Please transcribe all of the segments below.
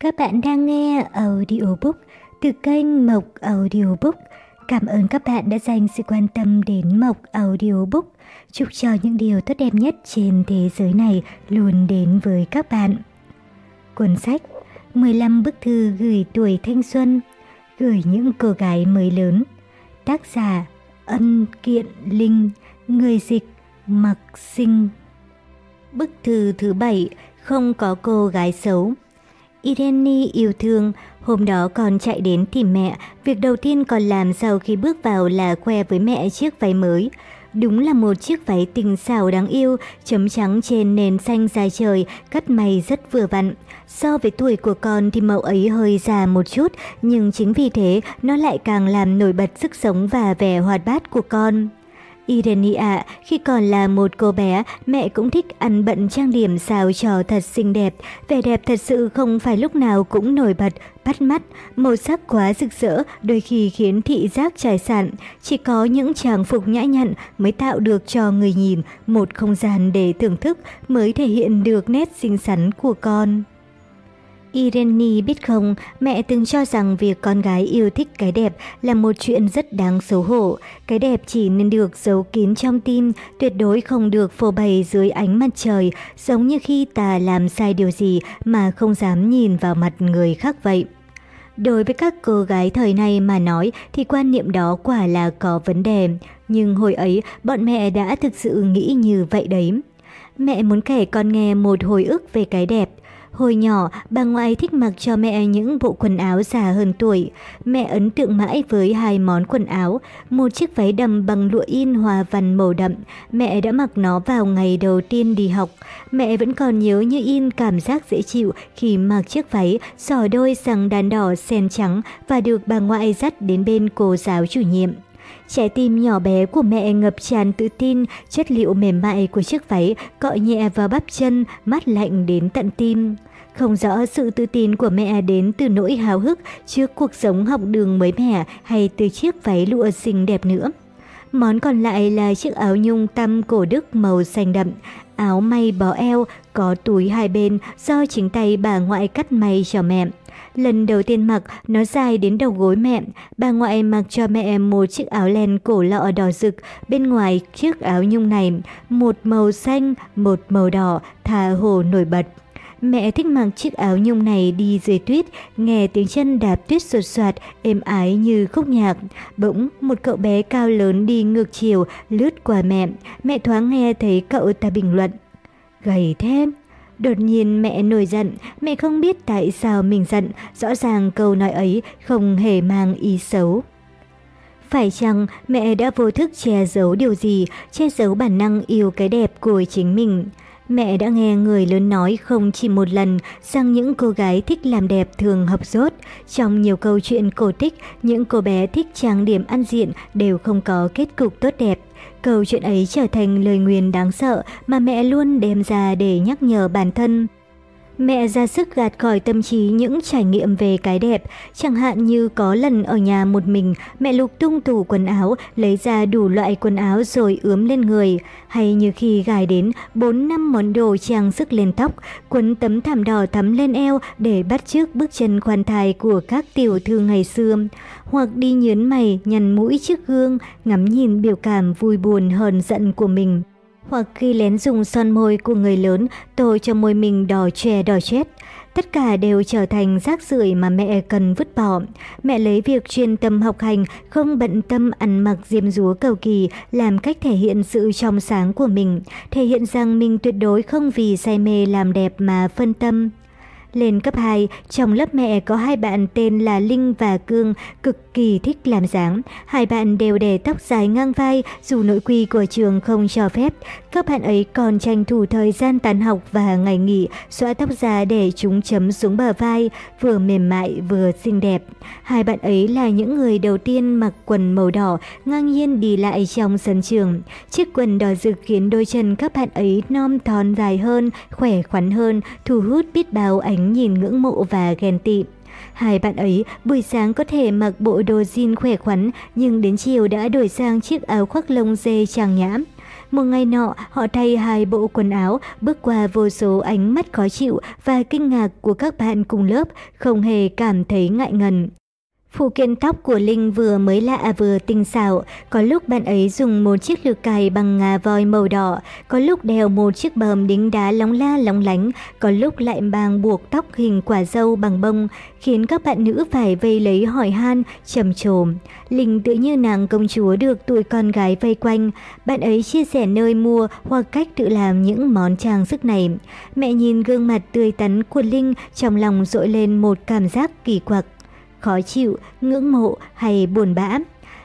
Các bạn đang nghe audiobook từ kênh Mộc Audiobook. Cảm ơn các bạn đã dành sự quan tâm đến Mộc Audiobook. Chúc cho những điều tốt đẹp nhất trên thế giới này luôn đến với các bạn. Cuốn sách 15 bức thư gửi tuổi thanh xuân, gửi những cô gái mới lớn. Tác giả Ân Kiện Linh, người dịch Mặc Sinh. Bức thư thứ bảy không có cô gái xấu. Irene yêu thương, hôm đó con chạy đến tìm mẹ, việc đầu tiên con làm sau khi bước vào là khoe với mẹ chiếc váy mới. Đúng là một chiếc váy tình xảo đáng yêu, chấm trắng trên nền xanh dài trời, cắt may rất vừa vặn. So với tuổi của con thì màu ấy hơi già một chút, nhưng chính vì thế nó lại càng làm nổi bật sức sống và vẻ hoạt bát của con. Irenia khi còn là một cô bé, mẹ cũng thích ăn bận trang điểm sao cho thật xinh đẹp. Vẻ đẹp thật sự không phải lúc nào cũng nổi bật, bắt mắt, màu sắc quá rực rỡ, đôi khi khiến thị giác trải sản. Chỉ có những trang phục nhã nhặn mới tạo được cho người nhìn một không gian để thưởng thức, mới thể hiện được nét xinh xắn của con. Irene biết không, mẹ từng cho rằng việc con gái yêu thích cái đẹp là một chuyện rất đáng xấu hổ. Cái đẹp chỉ nên được giấu kín trong tim, tuyệt đối không được phô bày dưới ánh mặt trời, giống như khi ta làm sai điều gì mà không dám nhìn vào mặt người khác vậy. Đối với các cô gái thời này mà nói thì quan niệm đó quả là có vấn đề, nhưng hồi ấy bọn mẹ đã thực sự nghĩ như vậy đấy. Mẹ muốn kể con nghe một hồi ức về cái đẹp, Hồi nhỏ, bà ngoại thích mặc cho mẹ những bộ quần áo già hơn tuổi. Mẹ ấn tượng mãi với hai món quần áo. Một chiếc váy đầm bằng lụa in hòa văn màu đậm. Mẹ đã mặc nó vào ngày đầu tiên đi học. Mẹ vẫn còn nhớ như in cảm giác dễ chịu khi mặc chiếc váy sò đôi rằng đàn đỏ sen trắng và được bà ngoại dắt đến bên cô giáo chủ nhiệm. Trái tim nhỏ bé của mẹ ngập tràn tự tin, chất liệu mềm mại của chiếc váy cọ nhẹ vào bắp chân, mát lạnh đến tận tim. Không rõ sự tự tin của mẹ đến từ nỗi háo hức trước cuộc sống học đường mới mẻ hay từ chiếc váy lụa xinh đẹp nữa. Món còn lại là chiếc áo nhung tăm cổ đức màu xanh đậm, áo may bó eo, có túi hai bên do chính tay bà ngoại cắt may cho mẹ. Lần đầu tiên mặc, nó dài đến đầu gối mẹ. Bà ngoại mặc cho mẹ một chiếc áo len cổ lọ đỏ rực. Bên ngoài chiếc áo nhung này, một màu xanh, một màu đỏ, thà hồ nổi bật. Mẹ thích mặc chiếc áo nhung này đi dưới tuyết, nghe tiếng chân đạp tuyết sột soạt, êm ái như khúc nhạc. Bỗng, một cậu bé cao lớn đi ngược chiều, lướt qua mẹ. Mẹ thoáng nghe thấy cậu ta bình luận. Gầy thêm. Đột nhiên mẹ nổi giận, mẹ không biết tại sao mình giận, rõ ràng câu nói ấy không hề mang ý xấu. Phải chăng mẹ đã vô thức che giấu điều gì, che giấu bản năng yêu cái đẹp của chính mình? Mẹ đã nghe người lớn nói không chỉ một lần rằng những cô gái thích làm đẹp thường hợp rốt. Trong nhiều câu chuyện cổ tích, những cô bé thích trang điểm ăn diện đều không có kết cục tốt đẹp. Câu chuyện ấy trở thành lời nguyền đáng sợ mà mẹ luôn đem ra để nhắc nhở bản thân. Mẹ ra sức gạt khỏi tâm trí những trải nghiệm về cái đẹp, chẳng hạn như có lần ở nhà một mình, mẹ lục tung tủ quần áo, lấy ra đủ loại quần áo rồi ướm lên người, hay như khi gài đến 4 năm món đồ trang sức lên tóc, quấn tấm thảm đỏ thắm lên eo để bắt chước bước chân khoan thai của các tiểu thư ngày xưa, hoặc đi nhớn mày, nhằn mũi trước gương, ngắm nhìn biểu cảm vui buồn hờn giận của mình hoặc khi lén dùng son môi của người lớn tô cho môi mình đỏ chè đỏ chết. Tất cả đều trở thành rác rưởi mà mẹ cần vứt bỏ. Mẹ lấy việc chuyên tâm học hành, không bận tâm ăn mặc diêm dúa cầu kỳ, làm cách thể hiện sự trong sáng của mình, thể hiện rằng mình tuyệt đối không vì say mê làm đẹp mà phân tâm. Lên cấp 2, trong lớp mẹ có hai bạn tên là Linh và Cương, cực kỳ thích làm dáng. Hai bạn đều để tóc dài ngang vai, dù nội quy của trường không cho phép. Các bạn ấy còn tranh thủ thời gian tàn học và ngày nghỉ, xóa tóc ra để chúng chấm xuống bờ vai, vừa mềm mại vừa xinh đẹp. Hai bạn ấy là những người đầu tiên mặc quần màu đỏ, ngang nhiên đi lại trong sân trường. Chiếc quần đỏ rực khiến đôi chân các bạn ấy non thon dài hơn, khỏe khoắn hơn, thu hút biết bao ánh nhìn ngưỡng mộ và ghen tị. Hai bạn ấy buổi sáng có thể mặc bộ đồ jean khỏe khoắn nhưng đến chiều đã đổi sang chiếc áo khoác lông dê trang nhã. Một ngày nọ, họ thay hai bộ quần áo, bước qua vô số ánh mắt khó chịu và kinh ngạc của các bạn cùng lớp, không hề cảm thấy ngại ngần. Phụ kiện tóc của Linh vừa mới lạ vừa tinh xảo, có lúc bạn ấy dùng một chiếc lược cài bằng ngà voi màu đỏ, có lúc đeo một chiếc bờm đính đá lóng la lóng lánh, có lúc lại mang buộc tóc hình quả dâu bằng bông, khiến các bạn nữ phải vây lấy hỏi han, trầm trồ. Linh tự như nàng công chúa được tuổi con gái vây quanh, bạn ấy chia sẻ nơi mua hoặc cách tự làm những món trang sức này. Mẹ nhìn gương mặt tươi tắn của Linh trong lòng dội lên một cảm giác kỳ quặc khó chịu, ngưỡng mộ hay buồn bã.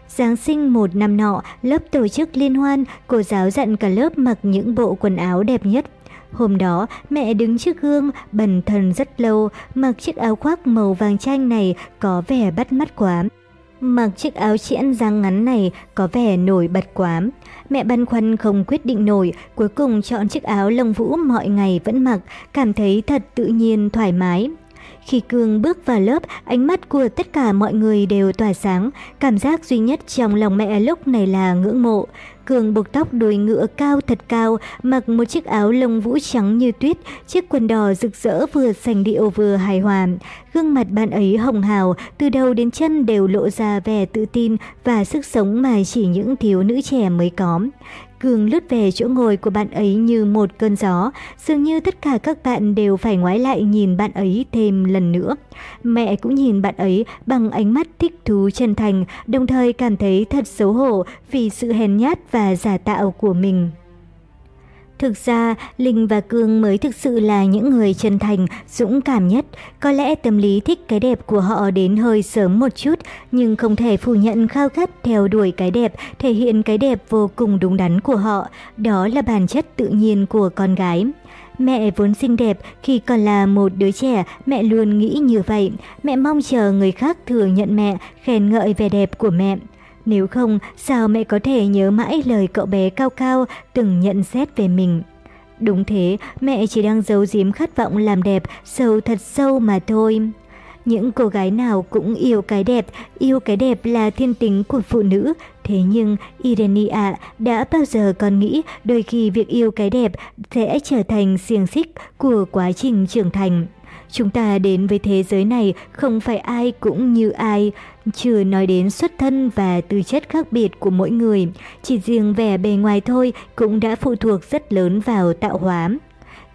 Giáng sinh một năm nọ, lớp tổ chức liên hoan, cô giáo dặn cả lớp mặc những bộ quần áo đẹp nhất. Hôm đó, mẹ đứng trước gương, bần thần rất lâu, mặc chiếc áo khoác màu vàng chanh này có vẻ bắt mắt quá. Mặc chiếc áo chẽn dáng ngắn này có vẻ nổi bật quá. Mẹ băn khoăn không quyết định nổi, cuối cùng chọn chiếc áo lông vũ mọi ngày vẫn mặc, cảm thấy thật tự nhiên, thoải mái. Khi Cương bước vào lớp, ánh mắt của tất cả mọi người đều tỏa sáng, cảm giác duy nhất trong lòng mẹ lúc này là ngưỡng mộ. Cường buộc tóc đuôi ngựa cao thật cao, mặc một chiếc áo lông vũ trắng như tuyết, chiếc quần đỏ rực rỡ vừa sành điệu vừa hài hòa. Gương mặt bạn ấy hồng hào, từ đầu đến chân đều lộ ra vẻ tự tin và sức sống mà chỉ những thiếu nữ trẻ mới có. Cường lướt về chỗ ngồi của bạn ấy như một cơn gió, dường như tất cả các bạn đều phải ngoái lại nhìn bạn ấy thêm lần nữa. Mẹ cũng nhìn bạn ấy bằng ánh mắt thích thú chân thành, đồng thời cảm thấy thật xấu hổ vì sự hèn nhát và giả tạo của mình. Thực ra, Linh và Cương mới thực sự là những người chân thành, dũng cảm nhất. Có lẽ tâm lý thích cái đẹp của họ đến hơi sớm một chút, nhưng không thể phủ nhận khao khát theo đuổi cái đẹp, thể hiện cái đẹp vô cùng đúng đắn của họ. Đó là bản chất tự nhiên của con gái. Mẹ vốn xinh đẹp, khi còn là một đứa trẻ, mẹ luôn nghĩ như vậy. Mẹ mong chờ người khác thừa nhận mẹ, khen ngợi vẻ đẹp của mẹ. Nếu không, sao mẹ có thể nhớ mãi lời cậu bé cao cao từng nhận xét về mình? Đúng thế, mẹ chỉ đang giấu giếm khát vọng làm đẹp, sâu thật sâu mà thôi. Những cô gái nào cũng yêu cái đẹp, yêu cái đẹp là thiên tính của phụ nữ. Thế nhưng, Irenia đã bao giờ còn nghĩ đôi khi việc yêu cái đẹp sẽ trở thành xiềng xích của quá trình trưởng thành. Chúng ta đến với thế giới này không phải ai cũng như ai, chưa nói đến xuất thân và tư chất khác biệt của mỗi người, chỉ riêng vẻ bề ngoài thôi cũng đã phụ thuộc rất lớn vào tạo hóa.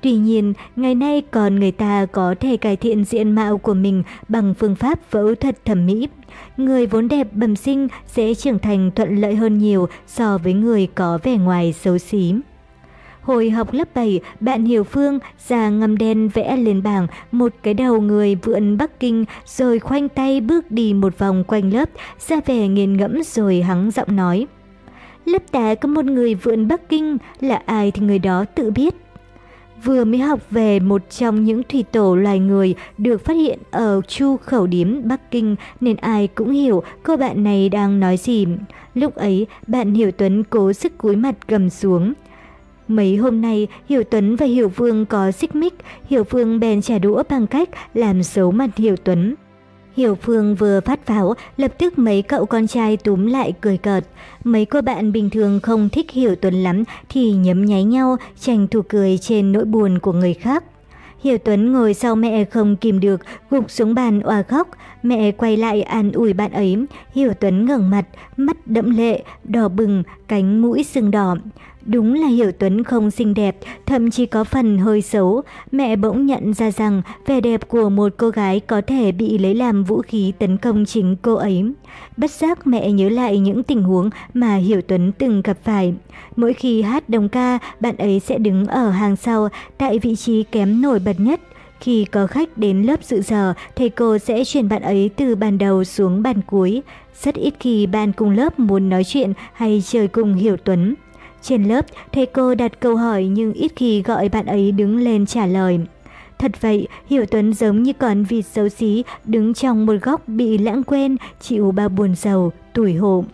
Tuy nhiên, ngày nay còn người ta có thể cải thiện diện mạo của mình bằng phương pháp phẫu thuật thẩm mỹ. Người vốn đẹp bẩm sinh sẽ trưởng thành thuận lợi hơn nhiều so với người có vẻ ngoài xấu xí. Hồi học lớp 7, bạn Hiểu Phương già ngâm đen vẽ lên bảng một cái đầu người vượn Bắc Kinh rồi khoanh tay bước đi một vòng quanh lớp, ra vẻ nghiền ngẫm rồi hắng giọng nói. Lớp ta có một người vượn Bắc Kinh, là ai thì người đó tự biết. Vừa mới học về một trong những thủy tổ loài người được phát hiện ở Chu Khẩu Điếm Bắc Kinh nên ai cũng hiểu cô bạn này đang nói gì. Lúc ấy, bạn Hiểu Tuấn cố sức cúi mặt gầm xuống. Mấy hôm nay, Hiểu Tuấn và Hiểu Vương có xích mích, Hiểu Vương bèn trả đũa bằng cách làm xấu mặt Hiểu Tuấn. Hiểu Phương vừa phát pháo, lập tức mấy cậu con trai túm lại cười cợt. Mấy cô bạn bình thường không thích Hiểu Tuấn lắm thì nhấm nháy nhau, tranh thủ cười trên nỗi buồn của người khác. Hiểu Tuấn ngồi sau mẹ không kìm được, gục xuống bàn òa khóc. Mẹ quay lại an ủi bạn ấy. Hiểu Tuấn ngẩng mặt, mắt đẫm lệ, đỏ bừng, cánh mũi sưng đỏ. Đúng là Hiểu Tuấn không xinh đẹp, thậm chí có phần hơi xấu. Mẹ bỗng nhận ra rằng vẻ đẹp của một cô gái có thể bị lấy làm vũ khí tấn công chính cô ấy. Bất giác mẹ nhớ lại những tình huống mà Hiểu Tuấn từng gặp phải. Mỗi khi hát đồng ca, bạn ấy sẽ đứng ở hàng sau, tại vị trí kém nổi bật nhất. Khi có khách đến lớp dự giờ, thầy cô sẽ chuyển bạn ấy từ bàn đầu xuống bàn cuối. Rất ít khi bạn cùng lớp muốn nói chuyện hay chơi cùng Hiểu Tuấn. Trên lớp, thầy cô đặt câu hỏi nhưng ít khi gọi bạn ấy đứng lên trả lời. Thật vậy, Hiểu Tuấn giống như con vịt xấu xí đứng trong một góc bị lãng quên, chịu bao buồn giàu, tủi hổ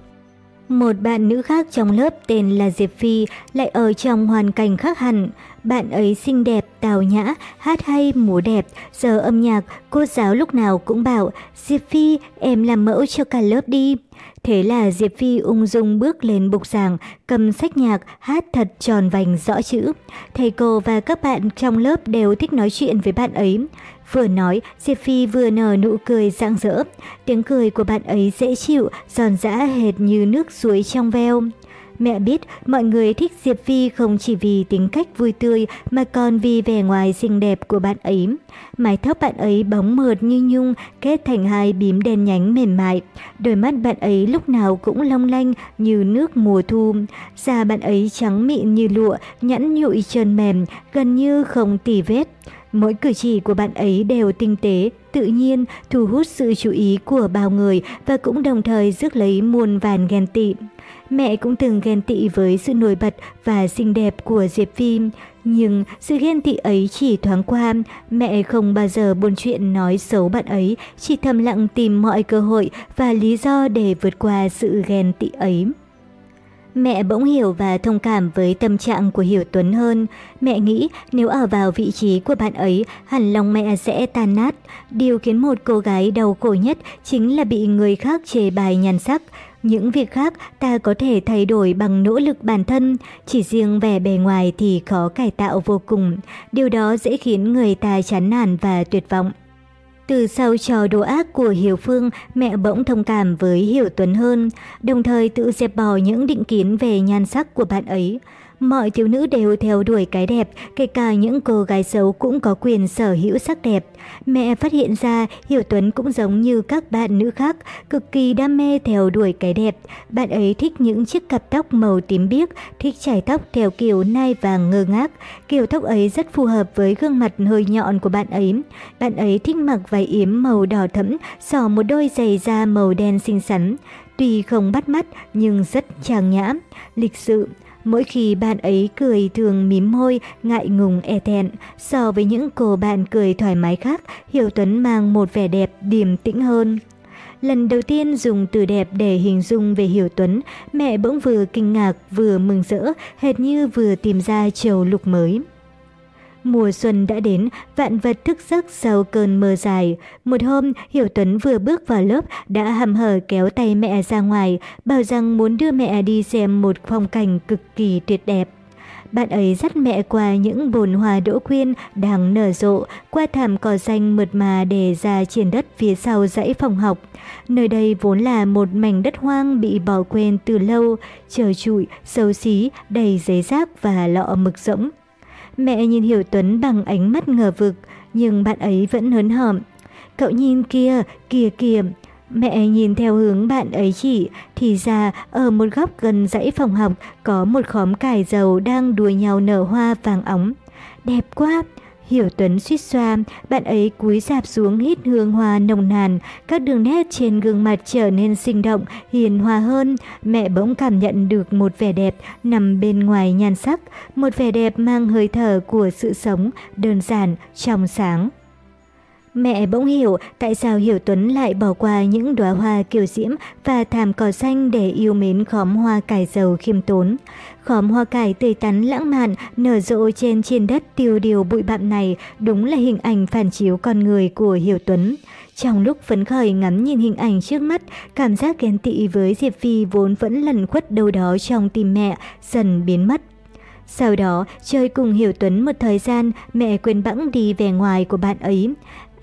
Một bạn nữ khác trong lớp tên là Diệp Phi lại ở trong hoàn cảnh khác hẳn. Bạn ấy xinh đẹp, tào nhã, hát hay, múa đẹp, giờ âm nhạc, cô giáo lúc nào cũng bảo Diệp Phi, em làm mẫu cho cả lớp đi. Thế là Diệp Phi ung dung bước lên bục giảng, cầm sách nhạc, hát thật tròn vành rõ chữ. Thầy cô và các bạn trong lớp đều thích nói chuyện với bạn ấy. Vừa nói, Diệp Phi vừa nở nụ cười rạng rỡ. Tiếng cười của bạn ấy dễ chịu, giòn giã hệt như nước suối trong veo. Mẹ biết mọi người thích Diệp Phi không chỉ vì tính cách vui tươi mà còn vì vẻ ngoài xinh đẹp của bạn ấy. Mái tóc bạn ấy bóng mượt như nhung kết thành hai bím đen nhánh mềm mại. Đôi mắt bạn ấy lúc nào cũng long lanh như nước mùa thu. Da bạn ấy trắng mịn như lụa, nhẵn nhụi trơn mềm, gần như không tỉ vết. Mỗi cử chỉ của bạn ấy đều tinh tế, tự nhiên, thu hút sự chú ý của bao người và cũng đồng thời rước lấy muôn vàn ghen tị. Mẹ cũng từng ghen tị với sự nổi bật và xinh đẹp của Diệp Phi, nhưng sự ghen tị ấy chỉ thoáng qua, mẹ không bao giờ buồn chuyện nói xấu bạn ấy, chỉ thầm lặng tìm mọi cơ hội và lý do để vượt qua sự ghen tị ấy. Mẹ bỗng hiểu và thông cảm với tâm trạng của Hiểu Tuấn hơn. Mẹ nghĩ nếu ở vào vị trí của bạn ấy, hẳn lòng mẹ sẽ tan nát. Điều khiến một cô gái đau khổ nhất chính là bị người khác chê bài nhan sắc. Những việc khác ta có thể thay đổi bằng nỗ lực bản thân, chỉ riêng vẻ bề ngoài thì khó cải tạo vô cùng. Điều đó dễ khiến người ta chán nản và tuyệt vọng. Từ sau trò đồ ác của Hiểu Phương, mẹ bỗng thông cảm với Hiểu Tuấn hơn, đồng thời tự dẹp bỏ những định kiến về nhan sắc của bạn ấy. Mọi thiếu nữ đều theo đuổi cái đẹp, kể cả những cô gái xấu cũng có quyền sở hữu sắc đẹp. Mẹ phát hiện ra Hiểu Tuấn cũng giống như các bạn nữ khác, cực kỳ đam mê theo đuổi cái đẹp. Bạn ấy thích những chiếc cặp tóc màu tím biếc, thích chải tóc theo kiểu nai vàng ngơ ngác. Kiểu tóc ấy rất phù hợp với gương mặt hơi nhọn của bạn ấy. Bạn ấy thích mặc váy yếm màu đỏ thẫm, xỏ một đôi giày da màu đen xinh xắn. Tuy không bắt mắt nhưng rất trang nhã, lịch sự, Mỗi khi bạn ấy cười thường mím môi, ngại ngùng e thẹn. So với những cô bạn cười thoải mái khác, Hiểu Tuấn mang một vẻ đẹp điềm tĩnh hơn. Lần đầu tiên dùng từ đẹp để hình dung về Hiểu Tuấn, mẹ bỗng vừa kinh ngạc vừa mừng rỡ, hệt như vừa tìm ra trầu lục mới. Mùa xuân đã đến, vạn vật thức giấc sau cơn mưa dài. Một hôm, Hiểu Tuấn vừa bước vào lớp đã hầm hở kéo tay mẹ ra ngoài, bảo rằng muốn đưa mẹ đi xem một phong cảnh cực kỳ tuyệt đẹp. Bạn ấy dắt mẹ qua những bồn hoa đỗ quyên đang nở rộ, qua thảm cỏ xanh mượt mà để ra trên đất phía sau dãy phòng học. Nơi đây vốn là một mảnh đất hoang bị bỏ quên từ lâu, chờ trụi, xấu xí, đầy giấy rác và lọ mực rỗng. Mẹ nhìn Hiểu Tuấn bằng ánh mắt ngờ vực, nhưng bạn ấy vẫn hớn hở. Cậu nhìn kia, kìa kìa. Mẹ nhìn theo hướng bạn ấy chỉ, thì ra ở một góc gần dãy phòng học có một khóm cải dầu đang đùa nhau nở hoa vàng óng. Đẹp quá! Hiểu Tuấn suýt xoa, bạn ấy cúi dạp xuống hít hương hoa nồng nàn, các đường nét trên gương mặt trở nên sinh động, hiền hòa hơn. Mẹ bỗng cảm nhận được một vẻ đẹp nằm bên ngoài nhan sắc, một vẻ đẹp mang hơi thở của sự sống, đơn giản, trong sáng. Mẹ bỗng hiểu tại sao Hiểu Tuấn lại bỏ qua những đóa hoa kiều diễm và thảm cỏ xanh để yêu mến khóm hoa cải dầu khiêm tốn. Khóm hoa cải tươi tắn lãng mạn nở rộ trên trên đất tiêu điều bụi bặm này đúng là hình ảnh phản chiếu con người của Hiểu Tuấn. Trong lúc phấn khởi ngắm nhìn hình ảnh trước mắt, cảm giác ghen tị với Diệp Phi vốn vẫn lẩn khuất đâu đó trong tim mẹ, dần biến mất. Sau đó, chơi cùng Hiểu Tuấn một thời gian, mẹ quên bẵng đi về ngoài của bạn ấy.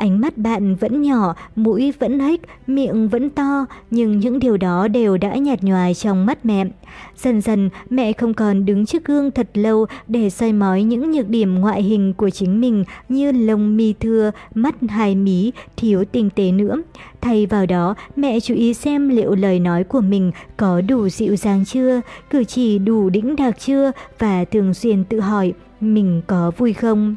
Ánh mắt bạn vẫn nhỏ, mũi vẫn hếch, miệng vẫn to, nhưng những điều đó đều đã nhạt nhòa trong mắt mẹ. Dần dần, mẹ không còn đứng trước gương thật lâu để soi mói những nhược điểm ngoại hình của chính mình như lông mi thưa, mắt hai mí, thiếu tinh tế nữa. Thay vào đó, mẹ chú ý xem liệu lời nói của mình có đủ dịu dàng chưa, cử chỉ đủ đĩnh đạc chưa và thường xuyên tự hỏi mình có vui không.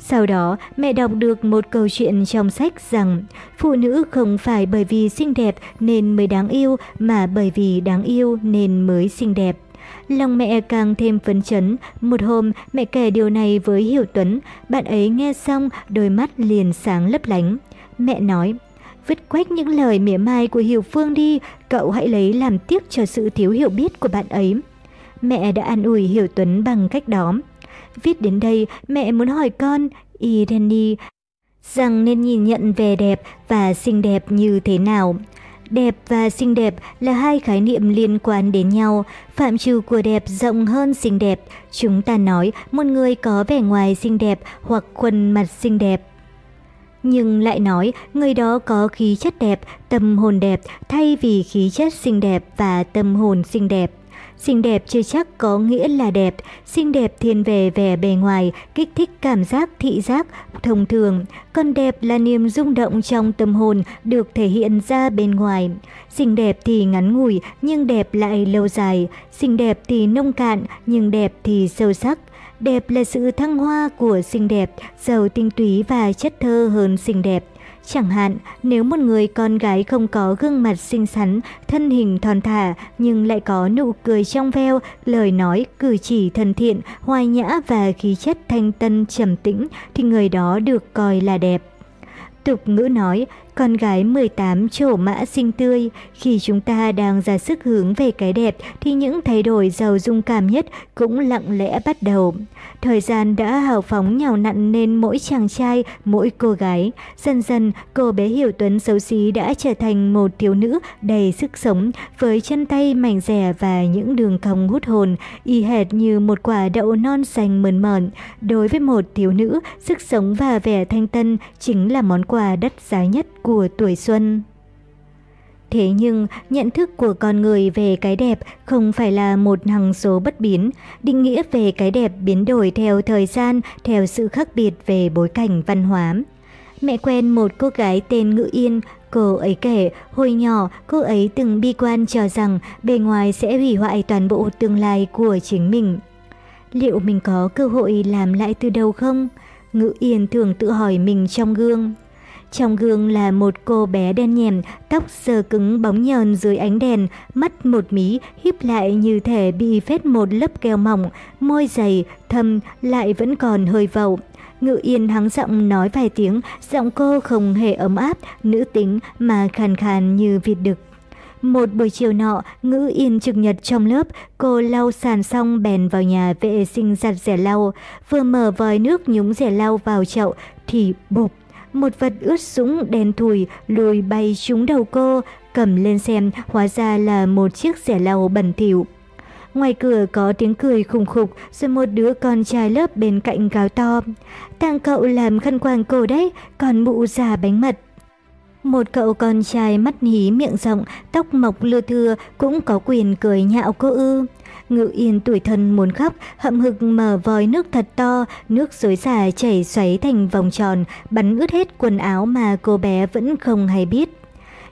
Sau đó, mẹ đọc được một câu chuyện trong sách rằng phụ nữ không phải bởi vì xinh đẹp nên mới đáng yêu mà bởi vì đáng yêu nên mới xinh đẹp. Lòng mẹ càng thêm phấn chấn, một hôm mẹ kể điều này với Hiểu Tuấn, bạn ấy nghe xong đôi mắt liền sáng lấp lánh. Mẹ nói, vứt quách những lời mỉa mai của Hiểu Phương đi, cậu hãy lấy làm tiếc cho sự thiếu hiểu biết của bạn ấy. Mẹ đã an ủi Hiểu Tuấn bằng cách đó. Viết đến đây, mẹ muốn hỏi con, Irene, rằng nên nhìn nhận vẻ đẹp và xinh đẹp như thế nào. Đẹp và xinh đẹp là hai khái niệm liên quan đến nhau, phạm trù của đẹp rộng hơn xinh đẹp. Chúng ta nói một người có vẻ ngoài xinh đẹp hoặc khuôn mặt xinh đẹp. Nhưng lại nói người đó có khí chất đẹp, tâm hồn đẹp thay vì khí chất xinh đẹp và tâm hồn xinh đẹp. Xinh đẹp chưa chắc có nghĩa là đẹp, xinh đẹp thiên về vẻ bề ngoài, kích thích cảm giác thị giác thông thường, còn đẹp là niềm rung động trong tâm hồn được thể hiện ra bên ngoài. Xinh đẹp thì ngắn ngủi nhưng đẹp lại lâu dài, xinh đẹp thì nông cạn nhưng đẹp thì sâu sắc. Đẹp là sự thăng hoa của xinh đẹp, giàu tinh túy và chất thơ hơn xinh đẹp. Chẳng hạn, nếu một người con gái không có gương mặt xinh xắn, thân hình thon thả, nhưng lại có nụ cười trong veo, lời nói, cử chỉ thân thiện, hoài nhã và khí chất thanh tân trầm tĩnh, thì người đó được coi là đẹp. Tục ngữ nói, con gái 18 trổ mã xinh tươi, khi chúng ta đang ra sức hướng về cái đẹp thì những thay đổi giàu dung cảm nhất cũng lặng lẽ bắt đầu. Thời gian đã hào phóng nhào nặn nên mỗi chàng trai, mỗi cô gái. Dần dần, cô bé Hiểu Tuấn xấu xí đã trở thành một thiếu nữ đầy sức sống, với chân tay mảnh rẻ và những đường cong hút hồn, y hệt như một quả đậu non xanh mờn mờn. Đối với một thiếu nữ, sức sống và vẻ thanh tân chính là món quà đắt giá nhất của tuổi xuân. Thế nhưng, nhận thức của con người về cái đẹp không phải là một hằng số bất biến. Định nghĩa về cái đẹp biến đổi theo thời gian, theo sự khác biệt về bối cảnh văn hóa. Mẹ quen một cô gái tên Ngự Yên, cô ấy kể, hồi nhỏ cô ấy từng bi quan cho rằng bề ngoài sẽ hủy hoại toàn bộ tương lai của chính mình. Liệu mình có cơ hội làm lại từ đầu không? Ngự Yên thường tự hỏi mình trong gương. Trong gương là một cô bé đen nhèm, tóc sờ cứng bóng nhờn dưới ánh đèn, mắt một mí híp lại như thể bị phết một lớp keo mỏng, môi dày, thâm lại vẫn còn hơi vậu. Ngự yên hắng giọng nói vài tiếng, giọng cô không hề ấm áp, nữ tính mà khàn khàn như vịt đực. Một buổi chiều nọ, ngữ yên trực nhật trong lớp, cô lau sàn xong bèn vào nhà vệ sinh giặt rẻ lau. Vừa mở vòi nước nhúng rẻ lau vào chậu thì bụp một vật ướt sũng đen thùi lùi bay trúng đầu cô, cầm lên xem hóa ra là một chiếc rẻ lau bẩn thỉu. Ngoài cửa có tiếng cười khùng khục rồi một đứa con trai lớp bên cạnh gào to. Tặng cậu làm khăn quàng cổ đấy, còn mụ già bánh mật. Một cậu con trai mắt hí miệng rộng, tóc mọc lưa thưa cũng có quyền cười nhạo cô ư. Ngự yên tuổi thân muốn khóc, hậm hực mở vòi nước thật to, nước xối xả chảy xoáy thành vòng tròn, bắn ướt hết quần áo mà cô bé vẫn không hay biết.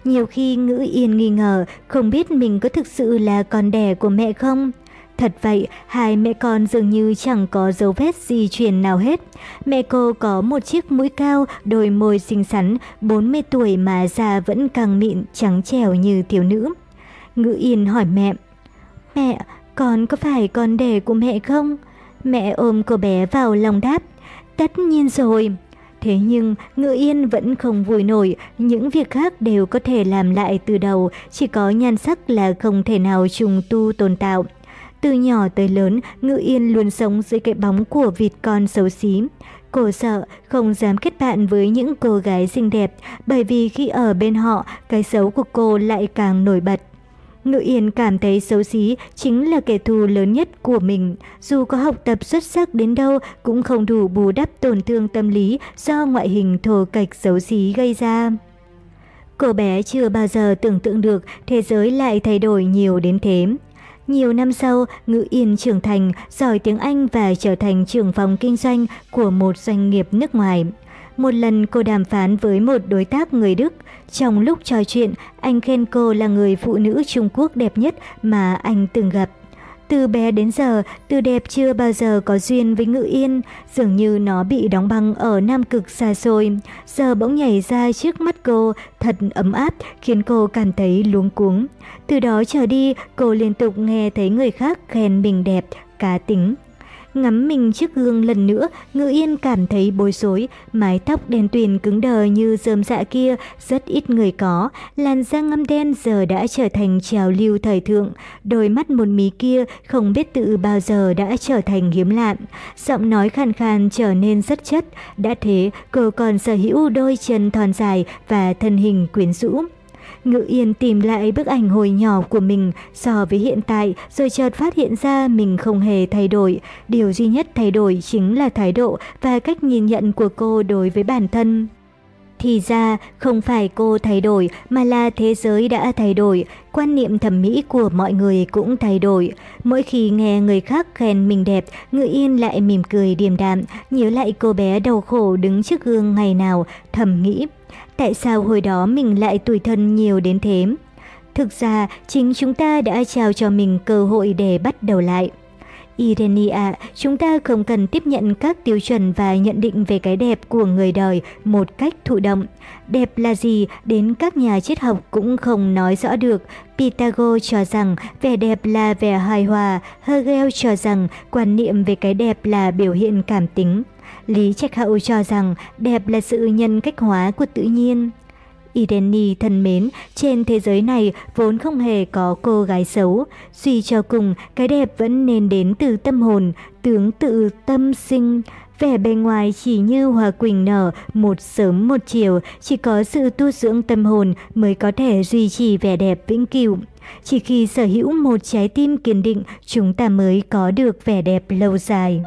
Nhiều khi Ngữ Yên nghi ngờ không biết mình có thực sự là con đẻ của mẹ không. Thật vậy, hai mẹ con dường như chẳng có dấu vết di truyền nào hết. Mẹ cô có một chiếc mũi cao, đôi môi xinh xắn, 40 tuổi mà da vẫn càng mịn, trắng trẻo như thiếu nữ. Ngữ Yên hỏi mẹ, Mẹ, con có phải con đẻ của mẹ không? Mẹ ôm cô bé vào lòng đáp. Tất nhiên rồi. Thế nhưng Ngự Yên vẫn không vui nổi, những việc khác đều có thể làm lại từ đầu, chỉ có nhan sắc là không thể nào trùng tu tồn tạo. Từ nhỏ tới lớn, Ngự Yên luôn sống dưới cái bóng của vịt con xấu xí. Cô sợ, không dám kết bạn với những cô gái xinh đẹp, bởi vì khi ở bên họ, cái xấu của cô lại càng nổi bật. Ngự Yên cảm thấy xấu xí chính là kẻ thù lớn nhất của mình. Dù có học tập xuất sắc đến đâu cũng không đủ bù đắp tổn thương tâm lý do ngoại hình thô kệch xấu xí gây ra. Cô bé chưa bao giờ tưởng tượng được thế giới lại thay đổi nhiều đến thế. Nhiều năm sau, Ngự Yên trưởng thành, giỏi tiếng Anh và trở thành trưởng phòng kinh doanh của một doanh nghiệp nước ngoài. Một lần cô đàm phán với một đối tác người Đức. Trong lúc trò chuyện, anh khen cô là người phụ nữ Trung Quốc đẹp nhất mà anh từng gặp. Từ bé đến giờ, Từ đẹp chưa bao giờ có duyên với Ngự Yên, dường như nó bị đóng băng ở Nam Cực xa xôi. Giờ bỗng nhảy ra trước mắt cô, thật ấm áp, khiến cô cảm thấy luống cuống. Từ đó trở đi, cô liên tục nghe thấy người khác khen mình đẹp, cá tính. Ngắm mình trước gương lần nữa, Ngự Yên cảm thấy bối rối, mái tóc đen tuyền cứng đờ như rơm dạ kia rất ít người có, làn da ngăm đen giờ đã trở thành trào lưu thời thượng, đôi mắt một mí kia không biết tự bao giờ đã trở thành hiếm lạ, giọng nói khàn khàn trở nên rất chất, đã thế cô còn sở hữu đôi chân thon dài và thân hình quyến rũ. Ngự Yên tìm lại bức ảnh hồi nhỏ của mình so với hiện tại rồi chợt phát hiện ra mình không hề thay đổi. Điều duy nhất thay đổi chính là thái độ và cách nhìn nhận của cô đối với bản thân. Thì ra, không phải cô thay đổi mà là thế giới đã thay đổi, quan niệm thẩm mỹ của mọi người cũng thay đổi. Mỗi khi nghe người khác khen mình đẹp, Ngự Yên lại mỉm cười điềm đạm, nhớ lại cô bé đau khổ đứng trước gương ngày nào, thầm nghĩ. Tại sao hồi đó mình lại tủi thân nhiều đến thế? Thực ra, chính chúng ta đã trao cho mình cơ hội để bắt đầu lại. Irenia, chúng ta không cần tiếp nhận các tiêu chuẩn và nhận định về cái đẹp của người đời một cách thụ động. Đẹp là gì đến các nhà triết học cũng không nói rõ được. Pythagore cho rằng vẻ đẹp là vẻ hài hòa, Hegel cho rằng quan niệm về cái đẹp là biểu hiện cảm tính. Lý Trạch Hậu cho rằng đẹp là sự nhân cách hóa của tự nhiên. Irene thân mến, trên thế giới này vốn không hề có cô gái xấu. Suy cho cùng, cái đẹp vẫn nên đến từ tâm hồn, tướng tự tâm sinh. Vẻ bề ngoài chỉ như hoa quỳnh nở, một sớm một chiều, chỉ có sự tu dưỡng tâm hồn mới có thể duy trì vẻ đẹp vĩnh cửu. Chỉ khi sở hữu một trái tim kiên định, chúng ta mới có được vẻ đẹp lâu dài.